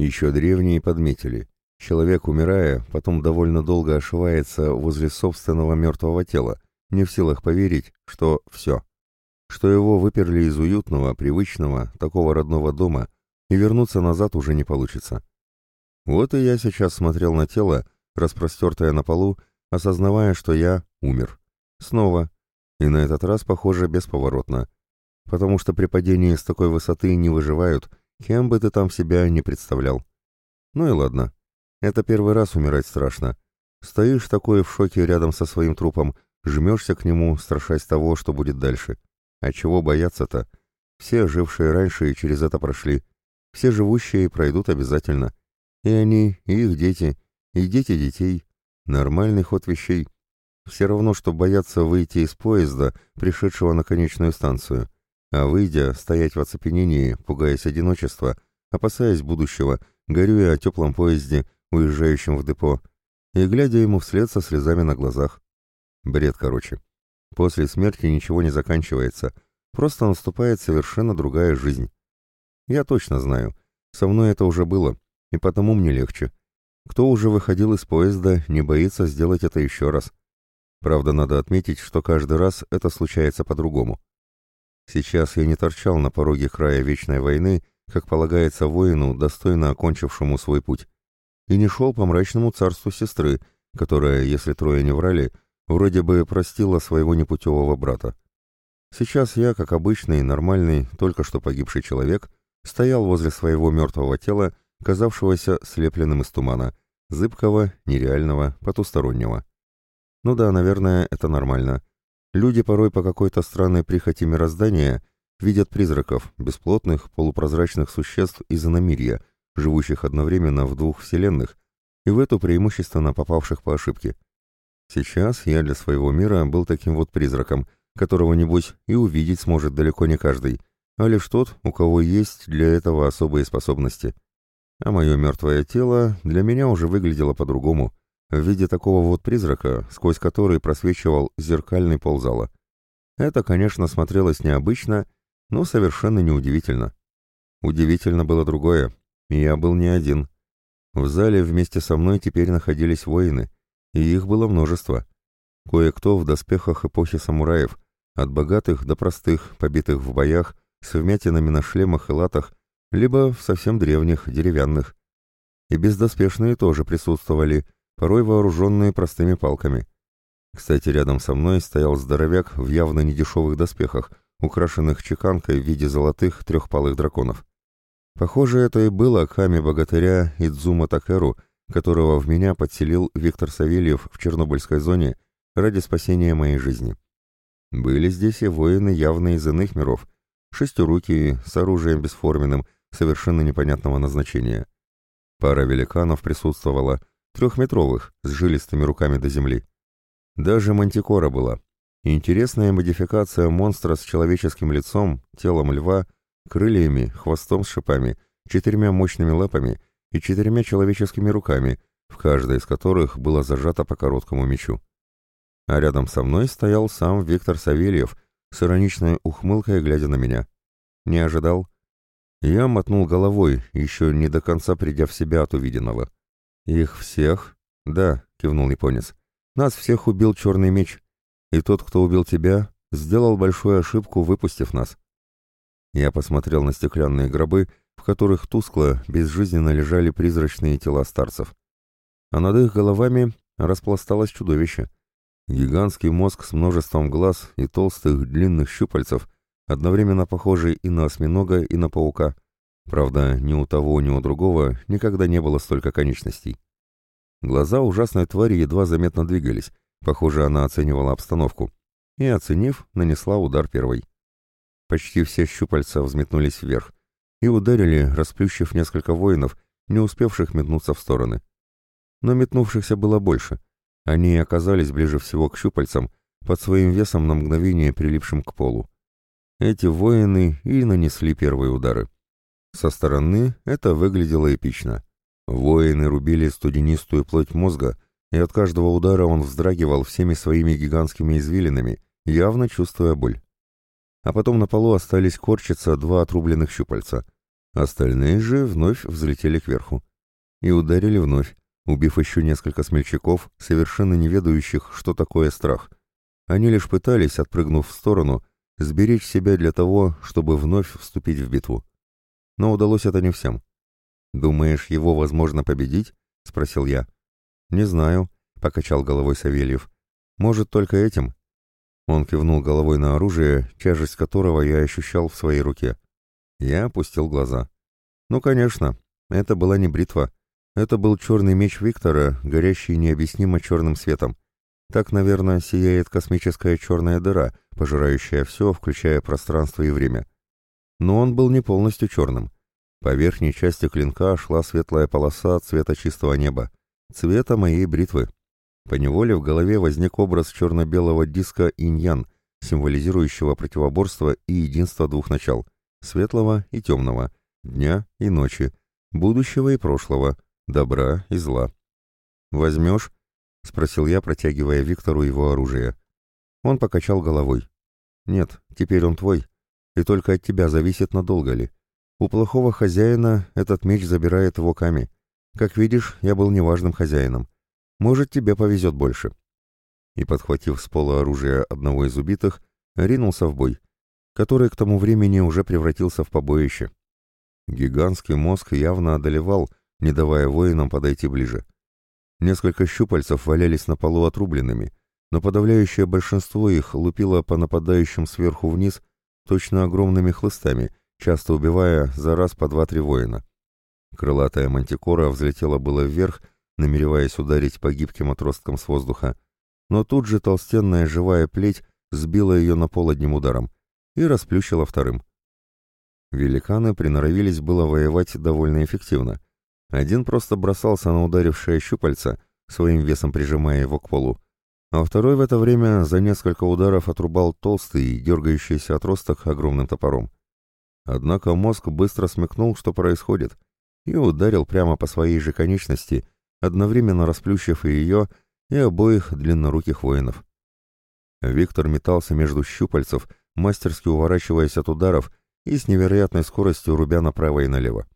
Еще древние подметили. Человек, умирая, потом довольно долго ошивается возле собственного мертвого тела, не в силах поверить, что все. Что его выперли из уютного, привычного, такого родного дома, и вернуться назад уже не получится. Вот и я сейчас смотрел на тело, распростертое на полу, осознавая, что я умер. Снова. И на этот раз, похоже, бесповоротно. Потому что при падении с такой высоты не выживают, кем бы ты там себя не представлял. Ну и ладно. Это первый раз умирать страшно. Стоишь такой в шоке рядом со своим трупом, жмешься к нему, страшась того, что будет дальше. А чего бояться-то? Все, жившие раньше и через это прошли. Все живущие пройдут обязательно. И они, и их дети, и дети детей. Нормальный ход вещей. Все равно, что бояться выйти из поезда, пришедшего на конечную станцию. А выйдя, стоять в оцепенении, пугаясь одиночества, опасаясь будущего, горюя о теплом поезде, уезжающем в депо, и глядя ему вслед со слезами на глазах. Бред, короче. После смерти ничего не заканчивается, просто наступает совершенно другая жизнь. Я точно знаю, со мной это уже было, и потому мне легче. Кто уже выходил из поезда, не боится сделать это еще раз. Правда, надо отметить, что каждый раз это случается по-другому. Сейчас я не торчал на пороге края вечной войны, как полагается воину, достойно окончившему свой путь, и не шел по мрачному царству сестры, которая, если трое не врали, вроде бы простила своего непутевого брата. Сейчас я, как обычный, нормальный, только что погибший человек, стоял возле своего мертвого тела, казавшегося слепленным из тумана, зыбкого, нереального, потустороннего. Ну да, наверное, это нормально. Люди порой по какой-то странной прихоти мироздания видят призраков, бесплотных, полупрозрачных существ из иномирья, живущих одновременно в двух вселенных, и в эту преимущественно попавших по ошибке. Сейчас я для своего мира был таким вот призраком, которого, небось, и увидеть сможет далеко не каждый, а лишь тот, у кого есть для этого особые способности. А мое мертвое тело для меня уже выглядело по-другому, в виде такого вот призрака, сквозь который просвечивал зеркальный пол зала. Это, конечно, смотрелось необычно, но совершенно неудивительно. Удивительно было другое. Я был не один. В зале вместе со мной теперь находились воины, и их было множество. Кое-кто в доспехах эпохи самураев, от богатых до простых, побитых в боях, с вмятинами на шлемах и латах, либо в совсем древних, деревянных. И бездоспешные тоже присутствовали, порой вооруженные простыми палками. Кстати, рядом со мной стоял здоровяк в явно недешевых доспехах, украшенных чеканкой в виде золотых трехпалых драконов. Похоже, это и было Ками-богатыря Идзума Такеру, которого в меня подселил Виктор Савельев в Чернобыльской зоне ради спасения моей жизни. Были здесь и воины явно из иных миров, шестирукие, с оружием бесформенным, совершенно непонятного назначения. Пара великанов присутствовала, трехметровых, с жилистыми руками до земли. Даже мантикора была. Интересная модификация монстра с человеческим лицом, телом льва, крыльями, хвостом с шипами, четырьмя мощными лапами и четырьмя человеческими руками, в каждой из которых было зажато по короткому мечу. А рядом со мной стоял сам Виктор Савельев с ироничной ухмылкой, глядя на меня. Не ожидал? Я мотнул головой, еще не до конца придя в себя от увиденного. «Их всех?» «Да», — кивнул японец. «Нас всех убил черный меч, и тот, кто убил тебя, сделал большую ошибку, выпустив нас». Я посмотрел на стеклянные гробы, в которых тускло, безжизненно лежали призрачные тела старцев. А над их головами распласталось чудовище. Гигантский мозг с множеством глаз и толстых длинных щупальцев — одновременно похожий и на осьминога, и на паука. Правда, ни у того, ни у другого никогда не было столько конечностей. Глаза ужасной твари едва заметно двигались, похоже, она оценивала обстановку, и, оценив, нанесла удар первой. Почти все щупальца взметнулись вверх и ударили, расплющив несколько воинов, не успевших метнуться в стороны. Но метнувшихся было больше. Они оказались ближе всего к щупальцам, под своим весом на мгновение прилипшим к полу. Эти воины и нанесли первые удары. Со стороны это выглядело эпично. Воины рубили студенистую плоть мозга, и от каждого удара он вздрагивал всеми своими гигантскими извилинами, явно чувствуя боль. А потом на полу остались корчиться два отрубленных щупальца. Остальные же вновь взлетели кверху. И ударили вновь, убив еще несколько смельчаков, совершенно не ведающих, что такое страх. Они лишь пытались, отпрыгнув в сторону, сберечь себя для того, чтобы вновь вступить в битву. Но удалось это не всем. «Думаешь, его возможно победить?» — спросил я. «Не знаю», — покачал головой Савельев. «Может, только этим?» Он кивнул головой на оружие, тяжесть которого я ощущал в своей руке. Я опустил глаза. «Ну, конечно, это была не бритва. Это был черный меч Виктора, горящий необъяснимо черным светом. Так, наверное, сияет космическая черная дыра, пожирающая все, включая пространство и время. Но он был не полностью черным. По верхней части клинка шла светлая полоса цвета чистого неба, цвета моей бритвы. Поневоле в голове возник образ черно-белого диска инь-ян, символизирующего противоборство и единство двух начал — светлого и темного, дня и ночи, будущего и прошлого, добра и зла. «Возьмешь?» — спросил я, протягивая Виктору его оружие. Он покачал головой. «Нет, теперь он твой, и только от тебя зависит, надолго ли. У плохого хозяина этот меч забирает его Ками. Как видишь, я был неважным хозяином. Может, тебе повезет больше». И, подхватив с пола оружие одного из убитых, ринулся в бой, который к тому времени уже превратился в побоище. Гигантский мозг явно одолевал, не давая воинам подойти ближе. Несколько щупальцев валялись на полу отрубленными, но подавляющее большинство их лупило по нападающим сверху вниз точно огромными хлыстами, часто убивая за раз по два-три воина. Крылатая мантикора взлетела было вверх, намереваясь ударить по гибким отросткам с воздуха, но тут же толстенная живая плеть сбила ее на пол одним ударом и расплющила вторым. Великаны приноровились было воевать довольно эффективно, один просто бросался на ударившее щупальца, своим весом прижимая его к полу, а второй в это время за несколько ударов отрубал толстый, дергающийся отросток огромным топором. Однако мозг быстро смекнул, что происходит, и ударил прямо по своей же конечности, одновременно расплющив и ее, и обоих длинноруких воинов. Виктор метался между щупальцев, мастерски уворачиваясь от ударов и с невероятной скоростью рубя направо и налево.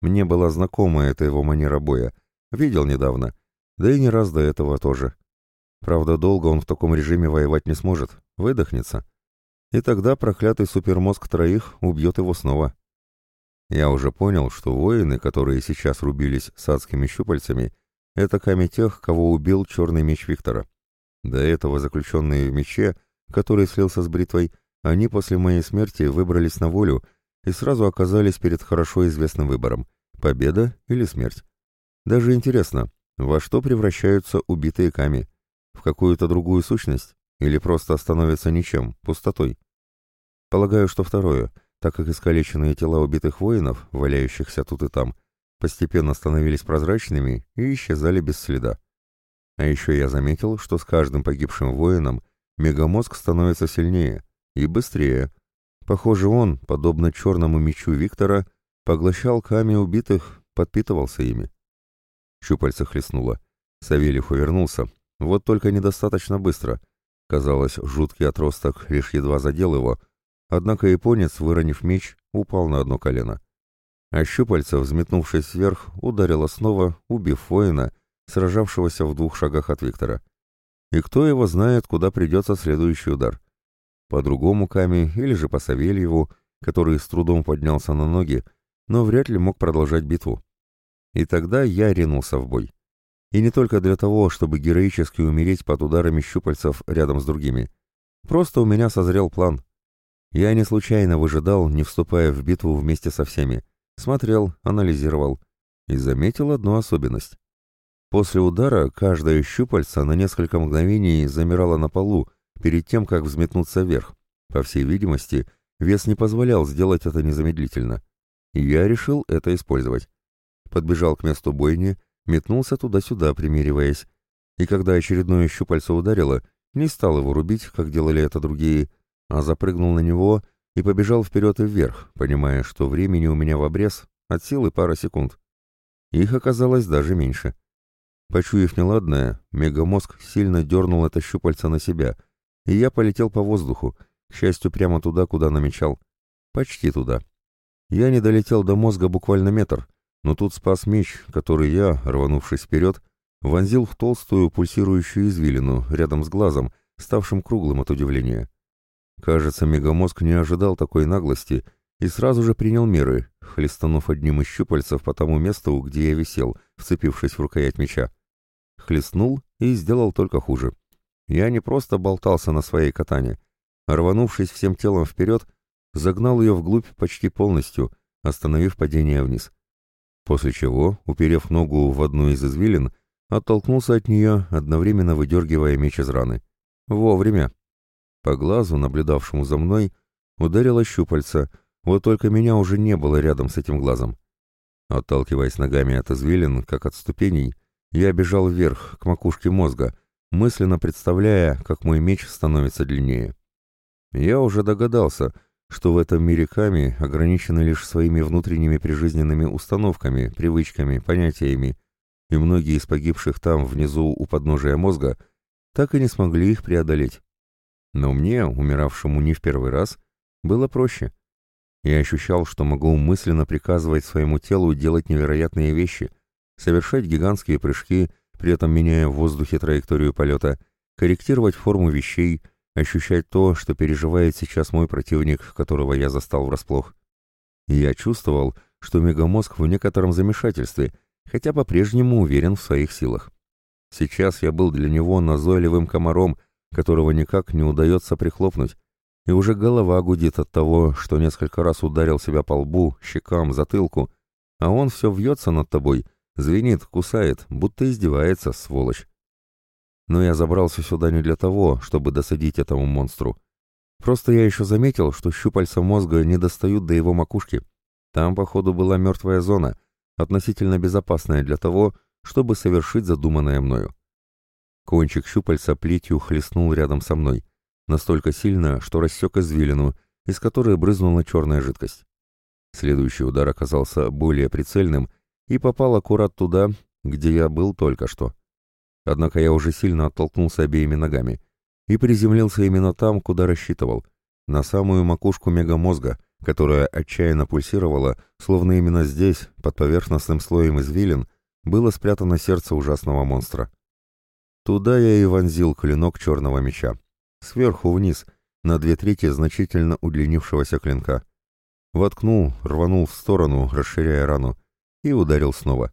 Мне была знакома эта его манера боя. Видел недавно. Да и не раз до этого тоже. Правда, долго он в таком режиме воевать не сможет. Выдохнется. И тогда проклятый супермозг троих убьет его снова. Я уже понял, что воины, которые сейчас рубились с адскими щупальцами, это камень тех, кого убил черный меч Виктора. До этого заключенные в мече, который слился с бритвой, они после моей смерти выбрались на волю и сразу оказались перед хорошо известным выбором – победа или смерть. Даже интересно, во что превращаются убитые Ками? В какую-то другую сущность? Или просто становятся ничем, пустотой? Полагаю, что второе, так как искалеченные тела убитых воинов, валяющихся тут и там, постепенно становились прозрачными и исчезали без следа. А еще я заметил, что с каждым погибшим воином мегамозг становится сильнее и быстрее, Похоже, он, подобно черному мечу Виктора, поглощал камни убитых, подпитывался ими. Щупальца хлестнуло. Савельев увернулся, вот только недостаточно быстро. Казалось, жуткий отросток лишь едва задел его, однако японец, выронив меч, упал на одно колено. А щупальца, взметнувшись вверх, ударило снова, убив воина, сражавшегося в двух шагах от Виктора. И кто его знает, куда придется следующий удар по другому Каме или же по Савельеву, который с трудом поднялся на ноги, но вряд ли мог продолжать битву. И тогда я ринулся в бой. И не только для того, чтобы героически умереть под ударами щупальцев рядом с другими. Просто у меня созрел план. Я не случайно выжидал, не вступая в битву вместе со всеми. Смотрел, анализировал. И заметил одну особенность. После удара каждое щупальце на несколько мгновений замирало на полу, перед тем, как взметнуться вверх. По всей видимости, вес не позволял сделать это незамедлительно. Я решил это использовать. Подбежал к месту бойни, метнулся туда-сюда, примериваясь. И когда очередное щупальце ударило, не стал его рубить, как делали это другие, а запрыгнул на него и побежал вперед и вверх, понимая, что времени у меня в обрез от силы пара секунд. Их оказалось даже меньше. Почуяв неладное, мегамозг сильно дернул это щупальце на себя — и я полетел по воздуху, к счастью, прямо туда, куда намечал. Почти туда. Я не долетел до мозга буквально метр, но тут спас меч, который я, рванувшись вперед, вонзил в толстую пульсирующую извилину рядом с глазом, ставшим круглым от удивления. Кажется, мегамозг не ожидал такой наглости и сразу же принял меры, хлестанув одним из щупальцев по тому месту, где я висел, вцепившись в рукоять меча. Хлестнул и сделал только хуже. Я не просто болтался на своей катане, рванувшись всем телом вперед, загнал ее вглубь почти полностью, остановив падение вниз. После чего, уперев ногу в одну из извилин, оттолкнулся от нее, одновременно выдергивая меч из раны. Вовремя. По глазу, наблюдавшему за мной, ударило щупальца, вот только меня уже не было рядом с этим глазом. Отталкиваясь ногами от извилин, как от ступеней, я бежал вверх, к макушке мозга, мысленно представляя, как мой меч становится длиннее. Я уже догадался, что в этом мире Ками ограничены лишь своими внутренними прижизненными установками, привычками, понятиями, и многие из погибших там внизу у подножия мозга так и не смогли их преодолеть. Но мне, умиравшему не в первый раз, было проще. Я ощущал, что могу мысленно приказывать своему телу делать невероятные вещи, совершать гигантские прыжки, при этом меняя в воздухе траекторию полета, корректировать форму вещей, ощущать то, что переживает сейчас мой противник, которого я застал врасплох. Я чувствовал, что мегамозг в некотором замешательстве, хотя по-прежнему уверен в своих силах. Сейчас я был для него назойливым комаром, которого никак не удается прихлопнуть, и уже голова гудит от того, что несколько раз ударил себя по лбу, щекам, затылку, а он все вьется над тобой, звенит, кусает, будто издевается, сволочь. Но я забрался сюда не для того, чтобы досадить этому монстру. Просто я еще заметил, что щупальца мозга не достают до его макушки. Там, походу, была мертвая зона, относительно безопасная для того, чтобы совершить задуманное мною. Кончик щупальца плетью хлестнул рядом со мной, настолько сильно, что рассек извилину, из которой брызнула черная жидкость. Следующий удар оказался более прицельным и попал аккурат туда, где я был только что. Однако я уже сильно оттолкнулся обеими ногами и приземлился именно там, куда рассчитывал, на самую макушку мегамозга, которая отчаянно пульсировала, словно именно здесь, под поверхностным слоем извилин, было спрятано сердце ужасного монстра. Туда я и вонзил клинок черного меча. Сверху вниз, на две трети значительно удлинившегося клинка. Воткнул, рванул в сторону, расширяя рану, и ударил снова.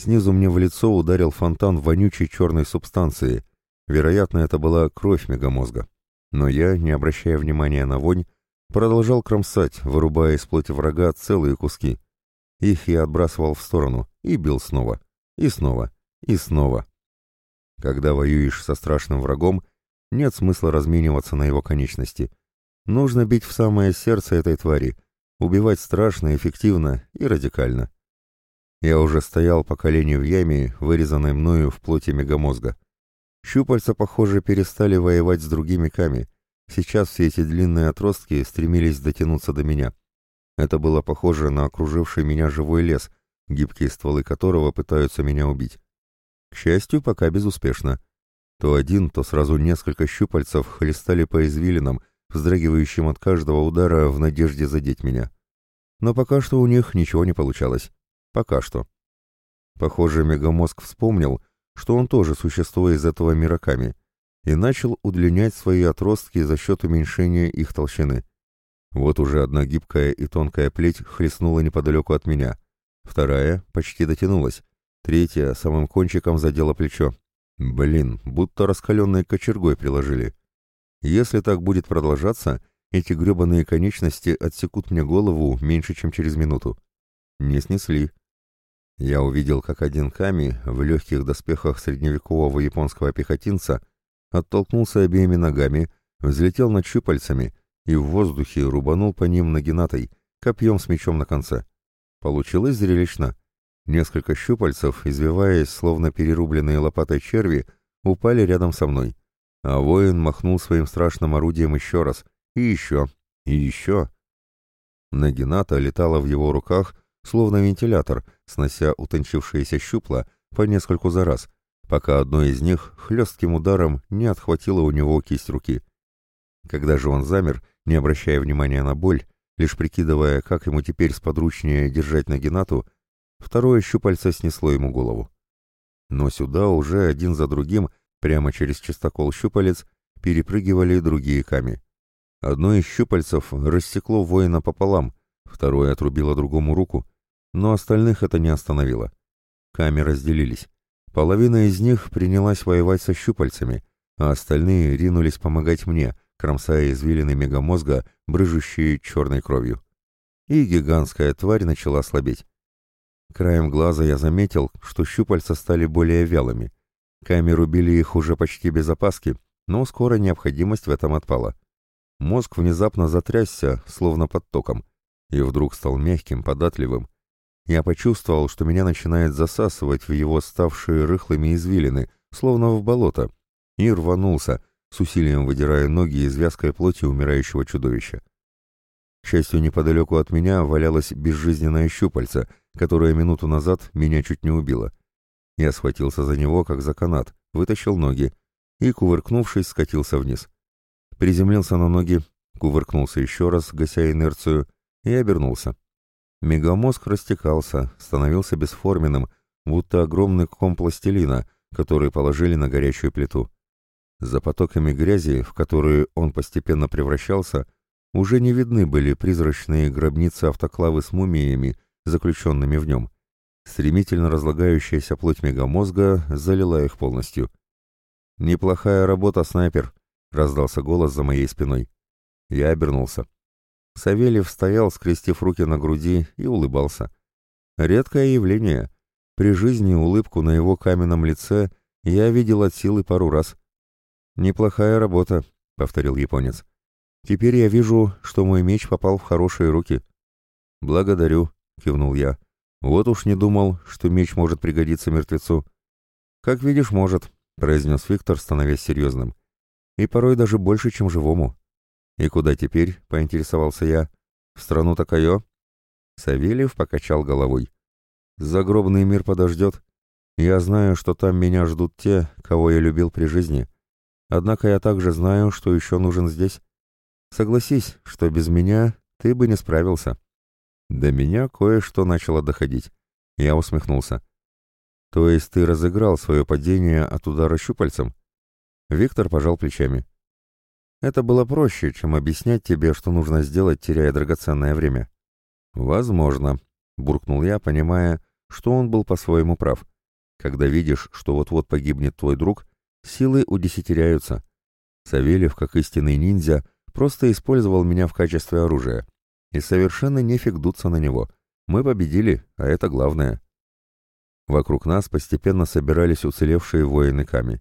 Снизу мне в лицо ударил фонтан вонючей черной субстанции. Вероятно, это была кровь мегамозга. Но я, не обращая внимания на вонь, продолжал кромсать, вырубая из плоти врага целые куски. Их я отбрасывал в сторону и бил снова, и снова, и снова. Когда воюешь со страшным врагом, нет смысла размениваться на его конечности. Нужно бить в самое сердце этой твари, убивать страшно, эффективно и радикально. Я уже стоял по колени в яме, вырезанной мною в плоти мегамозга. Щупальца, похоже, перестали воевать с другими ками. Сейчас все эти длинные отростки стремились дотянуться до меня. Это было похоже на окруживший меня живой лес, гибкие стволы которого пытаются меня убить. К счастью, пока безуспешно. То один, то сразу несколько щупальцев хлестали по извилинам, вздрагивающим от каждого удара в надежде задеть меня. Но пока что у них ничего не получалось. Пока что. Похоже, мегамозг вспомнил, что он тоже существо из этого мираками, и начал удлинять свои отростки за счет уменьшения их толщины. Вот уже одна гибкая и тонкая плеть хлестнула неподалеку от меня. Вторая почти дотянулась. Третья самым кончиком задела плечо. Блин, будто раскаленной кочергой приложили. Если так будет продолжаться, эти гребаные конечности отсекут мне голову меньше, чем через минуту. Не снесли. Я увидел, как один Ками в легких доспехах средневекового японского пехотинца оттолкнулся обеими ногами, взлетел над щупальцами и в воздухе рубанул по ним нагинатой, копьем с мечом на конце. Получилось зрелищно. Несколько щупальцев, извиваясь, словно перерубленные лопатой черви, упали рядом со мной. А воин махнул своим страшным орудием еще раз, и еще, и еще. Нагината летала в его руках, словно вентилятор, снося утончившиеся щупла по нескольку за раз, пока одно из них хлестким ударом не отхватило у него кисть руки. Когда же он замер, не обращая внимания на боль, лишь прикидывая, как ему теперь сподручнее держать Нагинату, второе щупальце снесло ему голову. Но сюда уже один за другим, прямо через чистокол щупалец, перепрыгивали другие ками. Одно из щупальцев рассекло воина пополам, второе отрубило другому руку, но остальных это не остановило. Ками разделились. Половина из них принялась воевать со щупальцами, а остальные ринулись помогать мне, кромсая извилины мегамозга, брыжущие черной кровью. И гигантская тварь начала слабеть. Краем глаза я заметил, что щупальца стали более вялыми. Ками рубили их уже почти без опаски, но скоро необходимость в этом отпала. Мозг внезапно затрясся, словно под током, и вдруг стал мягким, податливым. Я почувствовал, что меня начинает засасывать в его ставшие рыхлыми извилины, словно в болото, и рванулся, с усилием выдирая ноги из вязкой плоти умирающего чудовища. К счастью, неподалеку от меня валялось безжизненное щупальце, которое минуту назад меня чуть не убило. Я схватился за него, как за канат, вытащил ноги и, кувыркнувшись, скатился вниз. Приземлился на ноги, кувыркнулся еще раз, гася инерцию, и обернулся. Мегамозг растекался, становился бесформенным, будто огромный ком пластилина, который положили на горячую плиту. За потоками грязи, в которые он постепенно превращался, уже не видны были призрачные гробницы автоклавы с мумиями, заключенными в нем. Стремительно разлагающаяся плоть мегамозга залила их полностью. «Неплохая работа, снайпер!» — раздался голос за моей спиной. Я обернулся. Савельев стоял, скрестив руки на груди, и улыбался. Редкое явление. При жизни улыбку на его каменном лице я видел от силы пару раз. «Неплохая работа», — повторил японец. «Теперь я вижу, что мой меч попал в хорошие руки». «Благодарю», — кивнул я. «Вот уж не думал, что меч может пригодиться мертвецу». «Как видишь, может», — произнес Виктор, становясь серьезным. «И порой даже больше, чем живому». «И куда теперь?» — поинтересовался я. «В страну Такайо?» Савельев покачал головой. «Загробный мир подождет. Я знаю, что там меня ждут те, кого я любил при жизни. Однако я также знаю, что еще нужен здесь. Согласись, что без меня ты бы не справился. До меня кое-что начало доходить. Я усмехнулся. То есть ты разыграл свое падение от удара щупальцем? Виктор пожал плечами. Это было проще, чем объяснять тебе, что нужно сделать, теряя драгоценное время. Возможно, буркнул я, понимая, что он был по-своему прав. Когда видишь, что вот-вот погибнет твой друг, Силы удесятеряются. Савельев, как истинный ниндзя, просто использовал меня в качестве оружия. И совершенно нефиг дуться на него. Мы победили, а это главное. Вокруг нас постепенно собирались уцелевшие воины Ками.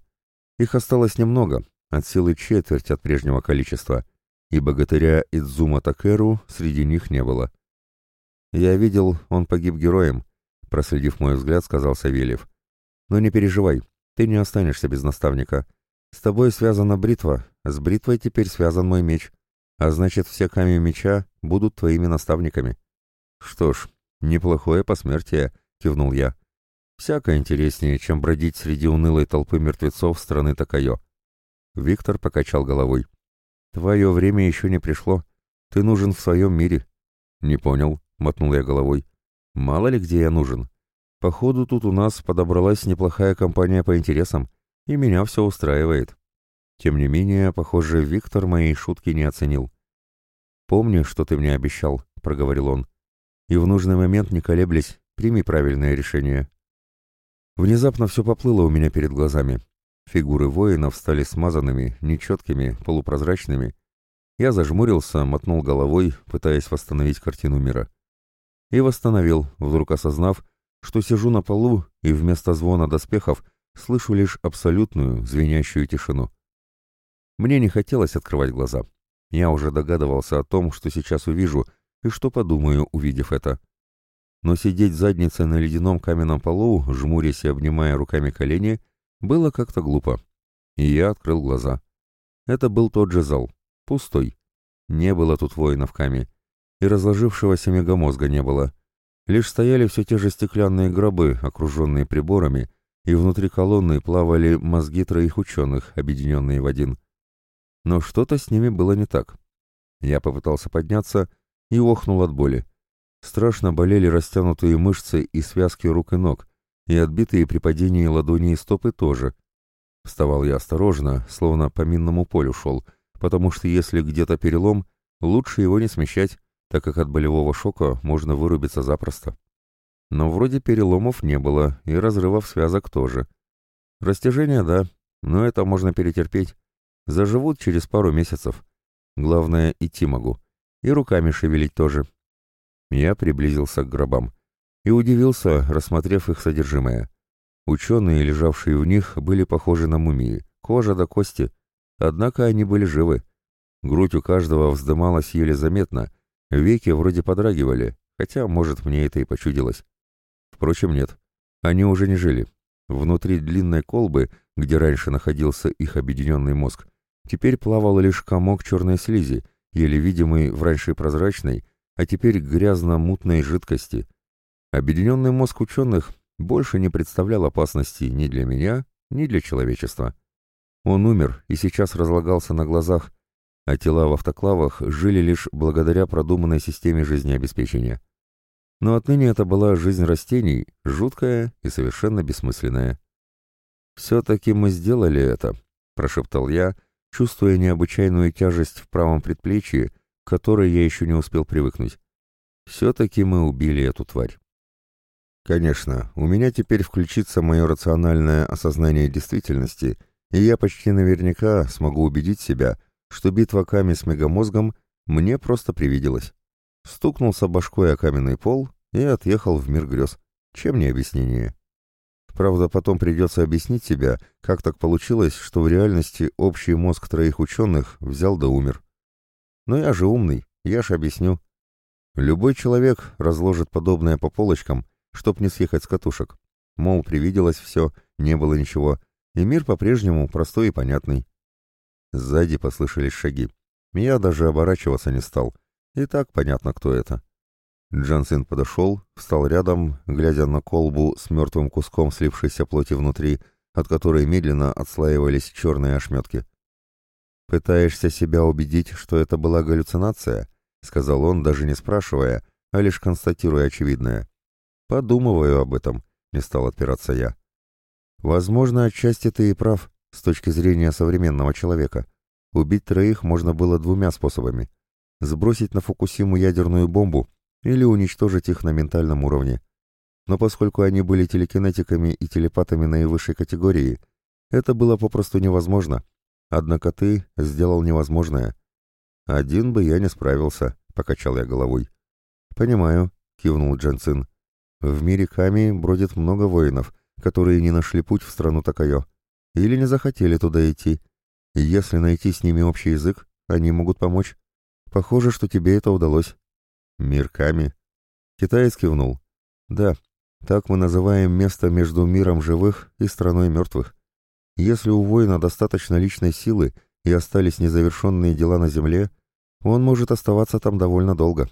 Их осталось немного, от силы четверть от прежнего количества, и богатыря Идзума Такеру среди них не было. «Я видел, он погиб героем», — проследив мой взгляд, сказал Савельев. «Но не переживай, ты не останешься без наставника. С тобой связана бритва, с бритвой теперь связан мой меч. А значит, все камни меча будут твоими наставниками. Что ж, неплохое посмертие, кивнул я. Всяко интереснее, чем бродить среди унылой толпы мертвецов страны Такайо. Виктор покачал головой. Твое время еще не пришло. Ты нужен в своем мире. Не понял, мотнул я головой. Мало ли где я нужен. Походу, тут у нас подобралась неплохая компания по интересам, и меня все устраивает. Тем не менее, похоже, Виктор моей шутки не оценил. «Помни, что ты мне обещал», — проговорил он. «И в нужный момент, не колеблясь, прими правильное решение». Внезапно все поплыло у меня перед глазами. Фигуры воинов стали смазанными, нечеткими, полупрозрачными. Я зажмурился, мотнул головой, пытаясь восстановить картину мира. И восстановил, вдруг осознав, что сижу на полу и вместо звона доспехов слышу лишь абсолютную, звенящую тишину. Мне не хотелось открывать глаза. Я уже догадывался о том, что сейчас увижу, и что подумаю, увидев это. Но сидеть задницей на ледяном каменном полу, жмурясь и обнимая руками колени, было как-то глупо. И я открыл глаза. Это был тот же зал, пустой. Не было тут воинов Ками, и разложившегося мегамозга не было. Лишь стояли все те же стеклянные гробы, окруженные приборами, и внутри колонны плавали мозги троих ученых, объединенные в один. Но что-то с ними было не так. Я попытался подняться, и охнул от боли. Страшно болели растянутые мышцы и связки рук и ног, и отбитые при падении ладони и стопы тоже. Вставал я осторожно, словно по минному полю шел, потому что если где-то перелом, лучше его не смещать, так как от болевого шока можно вырубиться запросто. Но вроде переломов не было, и разрывов связок тоже. Растяжение — да, но это можно перетерпеть. Заживут через пару месяцев. Главное, идти могу. И руками шевелить тоже. Я приблизился к гробам и удивился, рассмотрев их содержимое. Ученые, лежавшие в них, были похожи на мумии, кожа до кости, однако они были живы. Грудь у каждого вздымалась еле заметно, веки вроде подрагивали, хотя, может, мне это и почудилось. Впрочем, нет, они уже не жили. Внутри длинной колбы, где раньше находился их объединенный мозг, теперь плавал лишь комок черной слизи, еле видимый в раньше прозрачной, а теперь грязно-мутной жидкости. Объединенный мозг ученых больше не представлял опасности ни для меня, ни для человечества. Он умер и сейчас разлагался на глазах, а тела в автоклавах жили лишь благодаря продуманной системе жизнеобеспечения. Но отныне это была жизнь растений, жуткая и совершенно бессмысленная. «Все-таки мы сделали это», — прошептал я, чувствуя необычайную тяжесть в правом предплечье, к которой я еще не успел привыкнуть. Все-таки мы убили эту тварь. Конечно, у меня теперь включится мое рациональное осознание действительности, и я почти наверняка смогу убедить себя, что битва Ками с мегамозгом мне просто привиделась. Стукнулся башкой о каменный пол и отъехал в мир грез. Чем не объяснение? Правда, потом придется объяснить себя, как так получилось, что в реальности общий мозг троих ученых взял да умер. Но я же умный, я ж объясню. Любой человек разложит подобное по полочкам, чтоб не съехать с катушек. Мол, привиделось все, не было ничего, и мир по-прежнему простой и понятный. Сзади послышались шаги. Я даже оборачиваться не стал. И так понятно, кто это. Джансин подошел, встал рядом, глядя на колбу с мертвым куском слившейся плоти внутри, от которой медленно отслаивались черные ошметки. «Пытаешься себя убедить, что это была галлюцинация?» — сказал он, даже не спрашивая, а лишь констатируя очевидное. «Подумываю об этом», — не стал отпираться я. «Возможно, отчасти ты и прав, с точки зрения современного человека. Убить троих можно было двумя способами. Сбросить на Фукусиму ядерную бомбу или уничтожить их на ментальном уровне. Но поскольку они были телекинетиками и телепатами наивысшей категории, это было попросту невозможно, Однако ты сделал невозможное. Один бы я не справился, покачал я головой. Понимаю, кивнул Джанцин. В мире Ками бродит много воинов, которые не нашли путь в страну Такайо. Или не захотели туда идти. Если найти с ними общий язык, они могут помочь. Похоже, что тебе это удалось. Мир Ками. Китаец кивнул. Да, так мы называем место между миром живых и страной мертвых. Если у воина достаточно личной силы и остались незавершенные дела на земле, он может оставаться там довольно долго.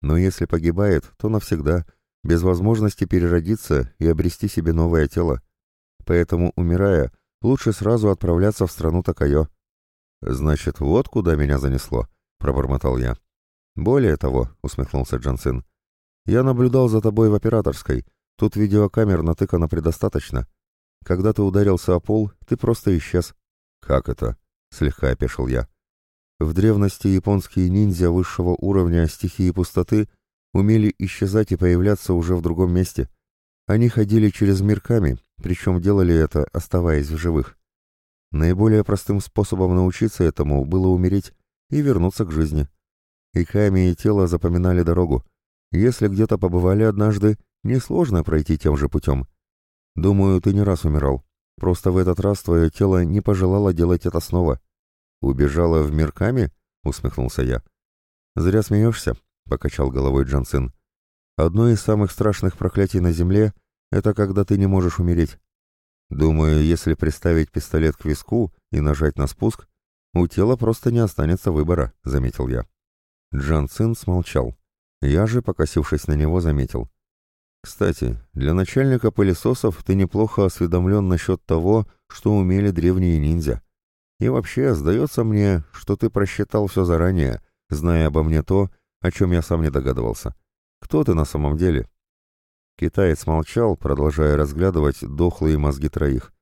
Но если погибает, то навсегда, без возможности переродиться и обрести себе новое тело. Поэтому, умирая, лучше сразу отправляться в страну Такайо. «Значит, вот куда меня занесло», — пробормотал я. «Более того», — усмехнулся Джансен, — «я наблюдал за тобой в операторской. Тут видеокамер натыкано предостаточно. Когда ты ударился о пол, ты просто исчез. Как это? Слегка опешил я. В древности японские ниндзя высшего уровня стихии пустоты умели исчезать и появляться уже в другом месте. Они ходили через мирками, причем делали это, оставаясь в живых. Наиболее простым способом научиться этому было умереть и вернуться к жизни. И Ками и тело запоминали дорогу. Если где-то побывали однажды, несложно пройти тем же путем. Думаю, ты не раз умирал. Просто в этот раз твое тело не пожелало делать это снова. Убежала в мир Ками? Усмехнулся я. Зря смеешься, покачал головой Джансин. Одно из самых страшных проклятий на земле — это когда ты не можешь умереть. Думаю, если приставить пистолет к виску и нажать на спуск, у тела просто не останется выбора, заметил я. Джан Цин смолчал. Я же, покосившись на него, заметил. Кстати, для начальника пылесосов ты неплохо осведомлен насчет того, что умели древние ниндзя. И вообще, сдается мне, что ты просчитал все заранее, зная обо мне то, о чем я сам не догадывался. Кто ты на самом деле?» Китаец молчал, продолжая разглядывать дохлые мозги троих.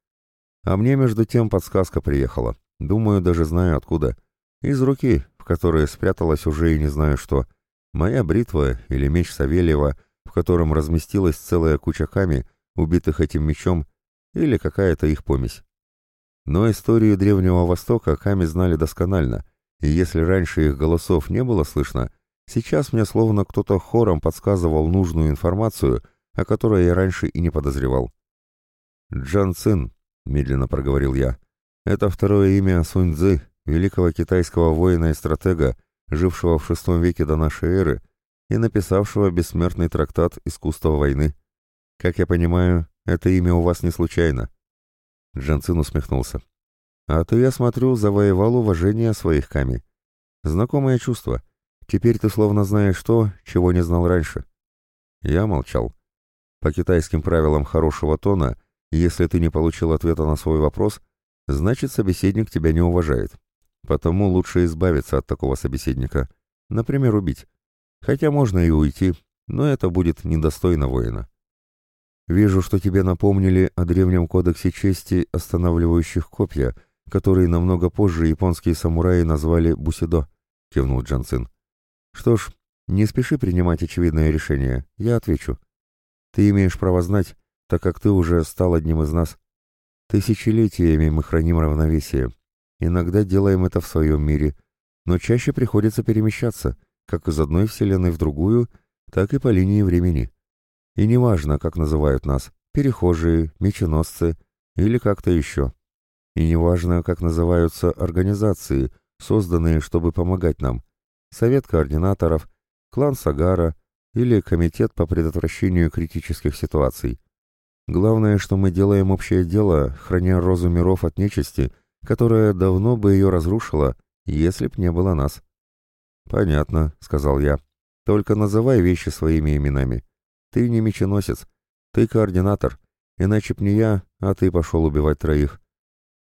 А мне между тем подсказка приехала. Думаю, даже знаю откуда. Из руки, в которой спряталась уже и не знаю что. Моя бритва или меч Савельева, в котором разместилась целая куча ками, убитых этим мечом, или какая-то их помесь. Но историю Древнего Востока Ками знали досконально, и если раньше их голосов не было слышно, сейчас мне словно кто-то хором подсказывал нужную информацию, о которой я раньше и не подозревал. «Джан Цин», — медленно проговорил я, — «это второе имя Сунь Цзы, великого китайского воина и стратега, жившего в VI веке до нашей эры и написавшего бессмертный трактат «Искусство войны». Как я понимаю, это имя у вас не случайно. Джанцин усмехнулся. А ты, я смотрю, завоевал уважение своих Ками. Знакомое чувство. Теперь ты словно знаешь то, чего не знал раньше. Я молчал. По китайским правилам хорошего тона, если ты не получил ответа на свой вопрос, значит собеседник тебя не уважает. Потому лучше избавиться от такого собеседника. Например, убить. Хотя можно и уйти, но это будет недостойно воина. Вижу, что тебе напомнили о древнем кодексе чести, останавливающих копья, который намного позже японские самураи назвали бусидо, кивнул Джанцин. Что ж, не спеши принимать очевидное решение, я отвечу. Ты имеешь право знать, так как ты уже стал одним из нас. Тысячелетиями мы храним равновесие. Иногда делаем это в своем мире, но чаще приходится перемещаться, как из одной вселенной в другую, так и по линии времени. И неважно, как называют нас, перехожие, меченосцы или как-то еще. И неважно, как называются организации, созданные, чтобы помогать нам. Совет координаторов, клан Сагара или Комитет по предотвращению критических ситуаций. Главное, что мы делаем общее дело, храня розу миров от нечисти, которая давно бы ее разрушила, если б не было нас. «Понятно», — сказал я. «Только называй вещи своими именами. Ты не меченосец, ты координатор, иначе б не я, а ты пошел убивать троих.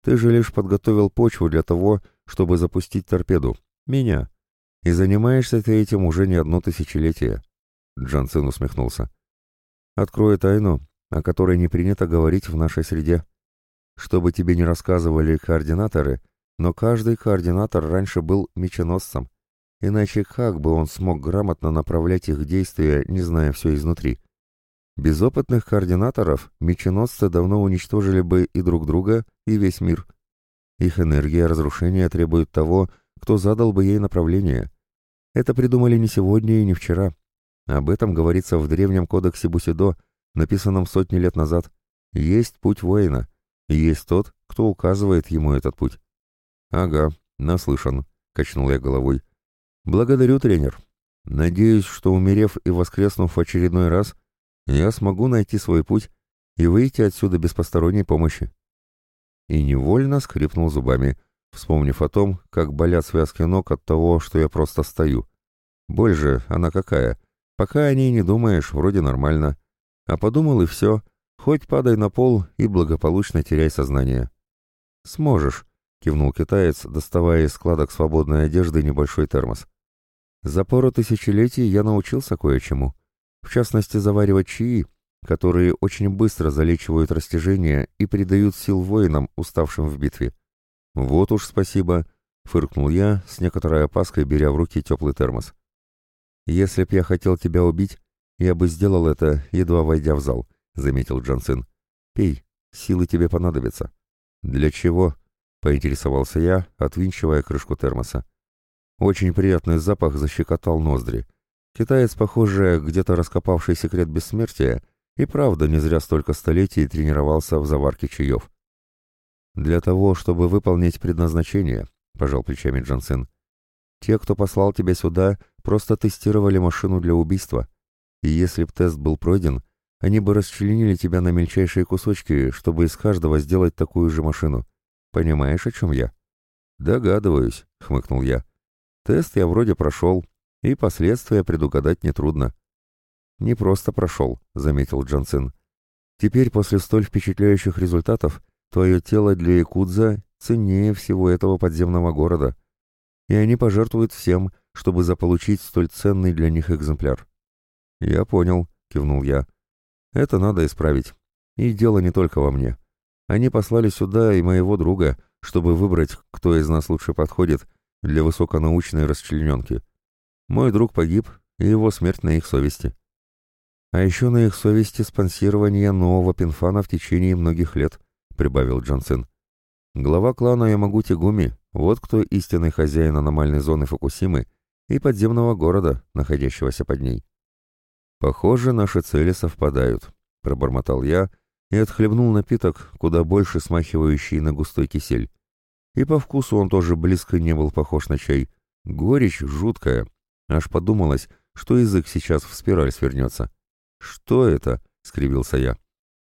Ты же лишь подготовил почву для того, чтобы запустить торпеду. Меня. И занимаешься ты этим уже не одно тысячелетие. Джансен усмехнулся. Открою тайну, о которой не принято говорить в нашей среде. Чтобы тебе не рассказывали координаторы, но каждый координатор раньше был меченосцем. Иначе как бы он смог грамотно направлять их действия, не зная все изнутри? Без опытных координаторов меченосцы давно уничтожили бы и друг друга, и весь мир. Их энергия разрушения требует того, кто задал бы ей направление. Это придумали не сегодня и не вчера. Об этом говорится в древнем кодексе Бусидо, написанном сотни лет назад. Есть путь воина, и есть тот, кто указывает ему этот путь. «Ага, наслышан», — качнул я головой. «Благодарю, тренер. Надеюсь, что, умерев и воскреснув в очередной раз, я смогу найти свой путь и выйти отсюда без посторонней помощи. И невольно скрипнул зубами, вспомнив о том, как болят связки ног от того, что я просто стою. Боль же, она какая? Пока о ней не думаешь, вроде нормально. А подумал и все. Хоть падай на пол и благополучно теряй сознание. «Сможешь», — кивнул китаец, доставая из складок свободной одежды небольшой термос. «За пару тысячелетий я научился кое-чему в частности заваривать чаи, которые очень быстро залечивают растяжение и придают сил воинам, уставшим в битве. «Вот уж спасибо», — фыркнул я, с некоторой опаской беря в руки теплый термос. «Если б я хотел тебя убить, я бы сделал это, едва войдя в зал», — заметил Джонсон. «Пей, силы тебе понадобятся». «Для чего?» — поинтересовался я, отвинчивая крышку термоса. Очень приятный запах защекотал ноздри. Китаец, похоже, где-то раскопавший секрет бессмертия, и правда не зря столько столетий тренировался в заварке чаев. «Для того, чтобы выполнить предназначение», — пожал плечами Джонсен. «Те, кто послал тебя сюда, просто тестировали машину для убийства. И если б тест был пройден, они бы расчленили тебя на мельчайшие кусочки, чтобы из каждого сделать такую же машину. Понимаешь, о чем я?» «Догадываюсь», — хмыкнул я. «Тест я вроде прошел, и последствия предугадать нетрудно. «Не просто прошел», — заметил Джонсен. «Теперь, после столь впечатляющих результатов, твое тело для Якудза ценнее всего этого подземного города, и они пожертвуют всем, чтобы заполучить столь ценный для них экземпляр. «Я понял», — кивнул я. «Это надо исправить. И дело не только во мне. Они послали сюда и моего друга, чтобы выбрать, кто из нас лучше подходит для высоконаучной расчлененки. Мой друг погиб, и его смерть на их совести. А еще на их совести спонсирование нового пинфана в течение многих лет, прибавил Джонсон. Глава клана Ямагути Гуми, вот кто истинный хозяин аномальной зоны Фукусимы и подземного города, находящегося под ней. Похоже, наши цели совпадают, пробормотал я и отхлебнул напиток, куда больше смахивающий на густой кисель. И по вкусу он тоже близко не был похож на чай. Горечь жуткая. Аж подумалось, что язык сейчас в спираль свернется. «Что это?» — скривился я.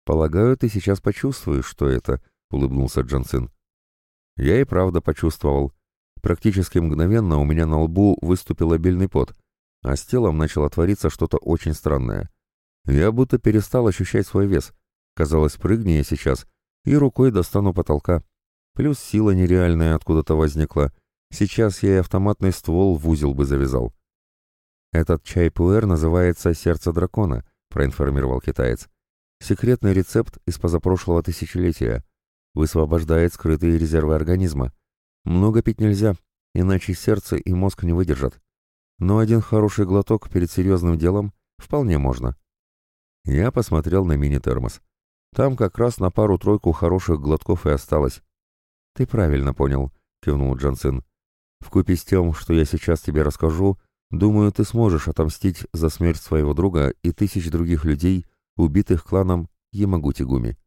«Полагаю, ты сейчас почувствуешь, что это», — улыбнулся Джонсон. Я и правда почувствовал. Практически мгновенно у меня на лбу выступил обильный пот, а с телом начало твориться что-то очень странное. Я будто перестал ощущать свой вес. Казалось, прыгни я сейчас, и рукой достану потолка. Плюс сила нереальная откуда-то возникла. Сейчас я и автоматный ствол в узел бы завязал. «Этот чай пуэр называется «Сердце дракона», — проинформировал китаец. «Секретный рецепт из позапрошлого тысячелетия. Высвобождает скрытые резервы организма. Много пить нельзя, иначе сердце и мозг не выдержат. Но один хороший глоток перед серьезным делом вполне можно». Я посмотрел на мини-термос. Там как раз на пару-тройку хороших глотков и осталось. «Ты правильно понял», — кивнул Джонсон. «Вкупе с тем, что я сейчас тебе расскажу, думаю, ты сможешь отомстить за смерть своего друга и тысяч других людей, убитых кланом Ямагути-Гуми».